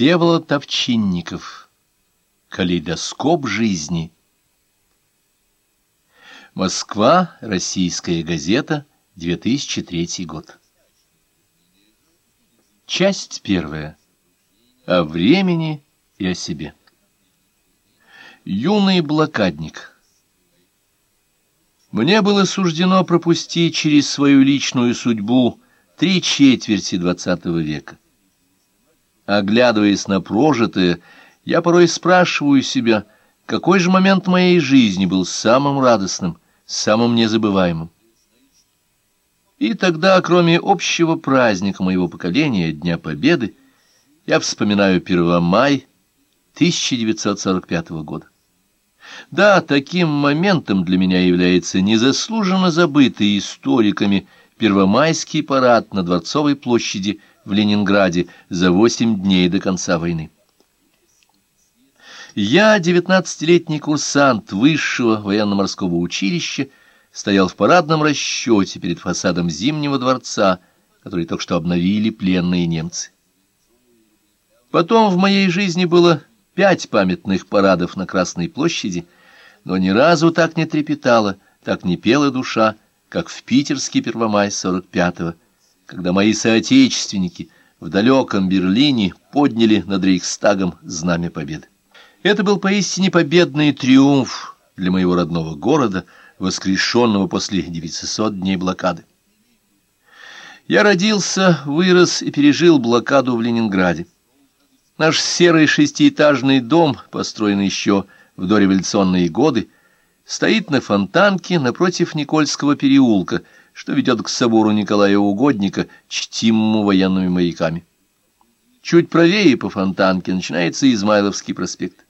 Всеволод Овчинников. Калейдоскоп жизни. Москва. Российская газета. 2003 год. Часть первая. О времени и о себе. Юный блокадник. Мне было суждено пропустить через свою личную судьбу три четверти двадцатого века. Оглядываясь на прожитое, я порой спрашиваю себя, какой же момент моей жизни был самым радостным, самым незабываемым. И тогда, кроме общего праздника моего поколения, Дня Победы, я вспоминаю 1 май 1945 года. Да, таким моментом для меня является незаслуженно забытый историками Первомайский парад на Дворцовой площади в Ленинграде за восемь дней до конца войны. Я, девятнадцатилетний курсант высшего военно-морского училища, стоял в парадном расчете перед фасадом Зимнего дворца, который только что обновили пленные немцы. Потом в моей жизни было пять памятных парадов на Красной площади, но ни разу так не трепетала, так не пела душа, как в питерский Первомай 45-го, когда мои соотечественники в далеком Берлине подняли над Рейхстагом знамя победы. Это был поистине победный триумф для моего родного города, воскрешенного после 900 дней блокады. Я родился, вырос и пережил блокаду в Ленинграде. Наш серый шестиэтажный дом, построенный еще в дореволюционные годы, стоит на фонтанке напротив Никольского переулка – что ведет к собору Николая Угодника, чтимому военными маяками. Чуть правее по фонтанке начинается Измайловский проспект.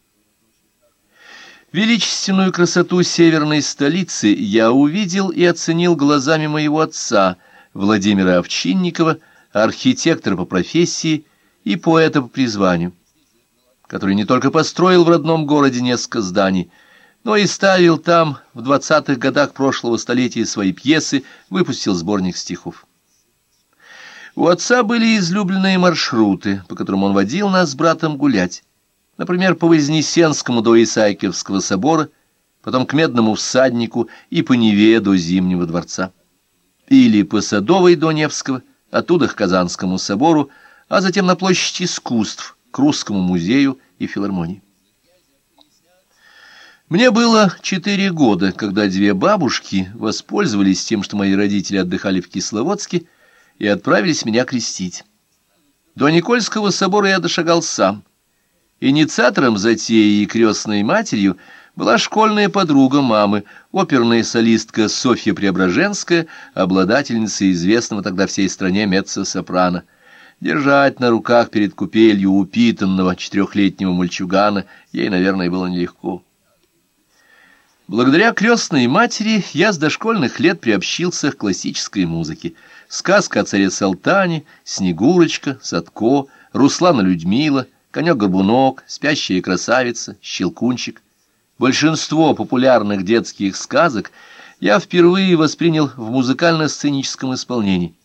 Величественную красоту северной столицы я увидел и оценил глазами моего отца, Владимира Овчинникова, архитектора по профессии и поэта по призванию, который не только построил в родном городе несколько зданий, но и ставил там в двадцатых годах прошлого столетия свои пьесы, выпустил сборник стихов. У отца были излюбленные маршруты, по которым он водил нас с братом гулять. Например, по Вознесенскому до Исаакиевского собора, потом к Медному всаднику и по Неве до Зимнего дворца. Или по Садовой до Невского, оттуда к Казанскому собору, а затем на площадь искусств, к Русскому музею и филармонии. Мне было четыре года, когда две бабушки воспользовались тем, что мои родители отдыхали в Кисловодске, и отправились меня крестить. До Никольского собора я дошагал сам. Инициатором затеи и крестной матерью была школьная подруга мамы, оперная солистка Софья Преображенская, обладательница известного тогда всей стране меццо-сопрано. Держать на руках перед купелью упитанного четырехлетнего мальчугана ей, наверное, было нелегко. Благодаря крестной матери я с дошкольных лет приобщился к классической музыке. Сказка о царе Салтане, Снегурочка, Садко, Руслана Людмила, Конек-горбунок, Спящая красавица, Щелкунчик. Большинство популярных детских сказок я впервые воспринял в музыкально-сценическом исполнении.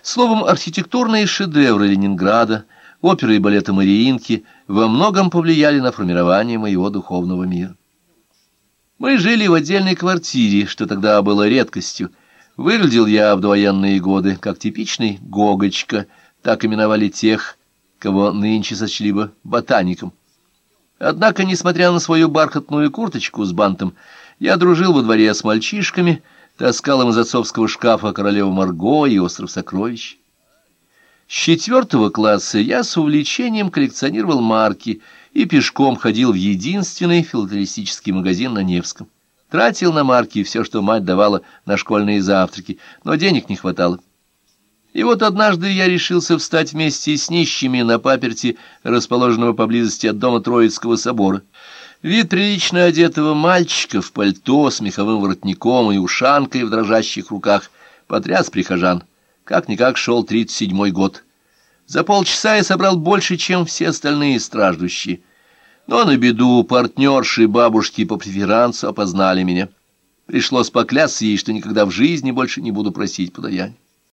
Словом, архитектурные шедевры Ленинграда, оперы и балеты Мариинки во многом повлияли на формирование моего духовного мира. Мы жили в отдельной квартире, что тогда было редкостью. Выглядел я в довоенные годы как типичный гогочка, так именовали тех, кого нынче сочли бы ботаником. Однако, несмотря на свою бархатную курточку с бантом, я дружил во дворе с мальчишками, таскал им из отцовского шкафа королеву Марго и остров сокровищ. С четвертого класса я с увлечением коллекционировал марки — и пешком ходил в единственный филателистический магазин на Невском. Тратил на марки все, что мать давала на школьные завтраки, но денег не хватало. И вот однажды я решился встать вместе с нищими на паперти, расположенного поблизости от дома Троицкого собора. Вид прилично одетого мальчика в пальто с меховым воротником и ушанкой в дрожащих руках потряс прихожан. Как-никак шел тридцать седьмой год. За полчаса я собрал больше, чем все остальные страждущие. Но на беду партнерши бабушки по преферансу опознали меня. Пришлось поклясться ей, что никогда в жизни больше не буду просить подаяние.